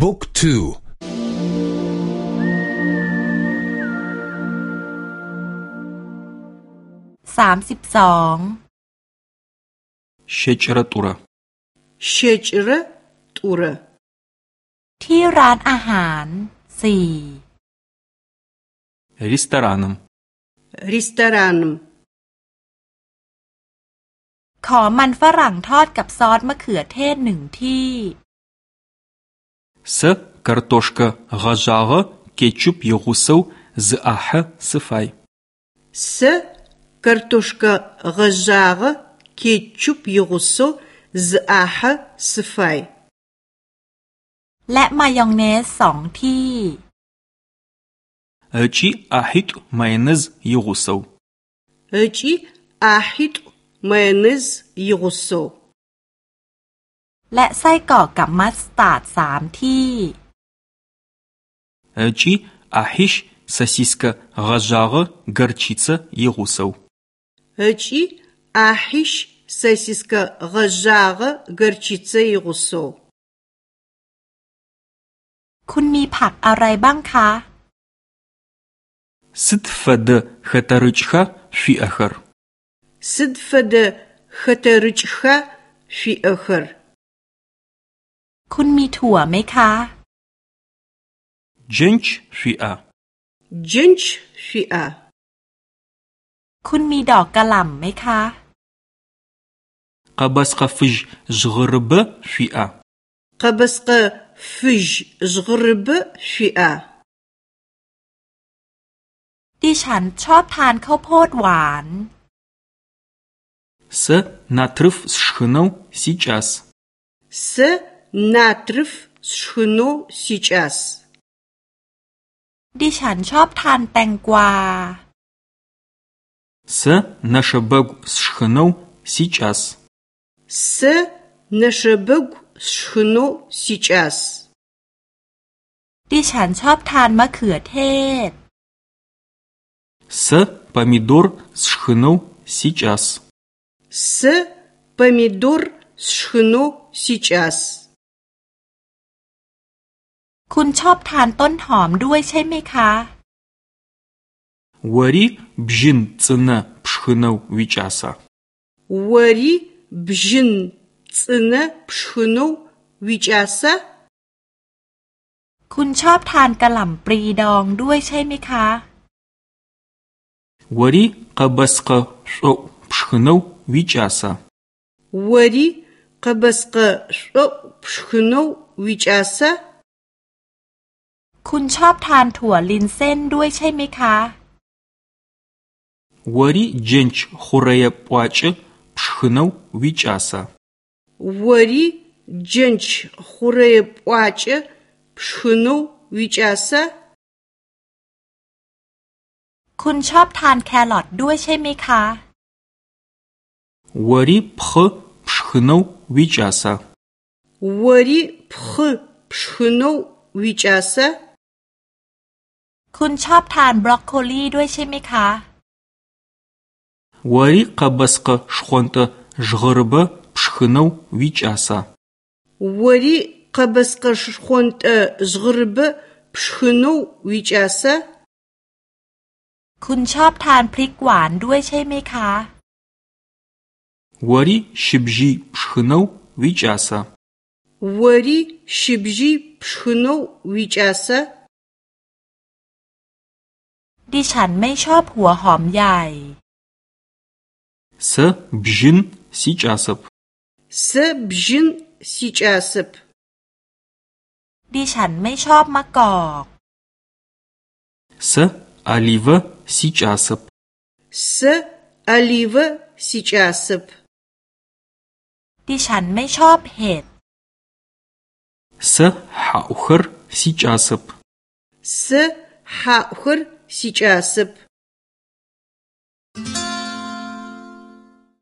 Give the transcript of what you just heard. บุ๊กทูสามสิบสองเชจระตุระเชจระตุระที่ร้านอาหารสี่ริสตารานมริสตารานม ขอมันฝรั่งทอดกับซอสมะเขือเทศหนึ่งที่ Сэ картошка гъэжьагъэ кетчуп игъусэу зыӏахьэ сыфай. Сэ картошка гъэжьагъэ кетчуп игъусэу зыӏахьэ сыфай. майонез 2 ти. Ачи ахит майонез игъусэу. Ачи ахит майонез игъусэу. และไส้กรอกกับมัสตาร์ดสามที่ Чи ахиш, сосиска, гажага, горчица и русов. Чи ахиш, сосиска, гажага, горчица и русов. คุณมีผักอะไรบ้างคะ Сыд фэдэ хэтэрыкӏха шъуиӏэхэр? Сыд фэдэ хэтэрыкӏха шъуиӏэхэр? คุณมีถั่วไหมคะ جنج فئة جنج فئة คุณมีดอกกระหล่ำไหมคะ قبسق فج زغرب ف ئ บ قبسق فج زغرب فئة ดิฉันชอบทานข้าวโพดหวาน С натрыв с шином сейчас. С натрыф сшхыну сейчас ดิฉันชอบทานแตงกวา С нашабэгу сшхынэу сейчас С нашабэгу сшхыну сейчас ดิฉันชอบทานมะเขือเทศ С помидор сшхынэу сейчас С помидор сшхыну сейчас คุณชอบทานต้นหอมด้วยใช่ไหมคะวารี บจินซนะพชนวิจาสาวารี บจินซนะพชนวิจาสาคุณชอบทานกะหล่ำปรีดองด้วยใช่ไหมคะวารีกะบสกะสุพชนวิจาสาวารีกะบสกะสุพชนวิจาสาคุณชอบทานถั่วลินเส้นด้วยใช่ไหมคะ วอรีเจนช์ฮูเรียปวัชพชนวิจัสะวารีเจนช์ฮูเรียปวัชพชนววิจัสะคุณชอบทานแครอทด้วยใช่ไหมคะ วอรีพฮพชนวิจัสะวารีพชพชนววิจัสะคุณชอบทานบรอกโคลีด้วยใช่ไหมคะวัยคับสกชคนตะจกรบพชนาววิจาสะวัยคับสกชคนตะจกรบพชนาววิจาสะคุณชอบทานพริกหวานด้วยใช่ไหมคะวัยชิบจีพชนาววิจาสะวัยชิบจีพชนาววิจาสะดิฉันไม่ชอบหัวหอมใหญ่ С бжин сичасып. С бжин сичасып. ดิฉันไม่ชอบมะกอก С олива сичасып. С олива сичасып. ดิฉันไม่ชอบเห็ด С хаухр сичасып. С хаухр Сейчас сикӏасэп.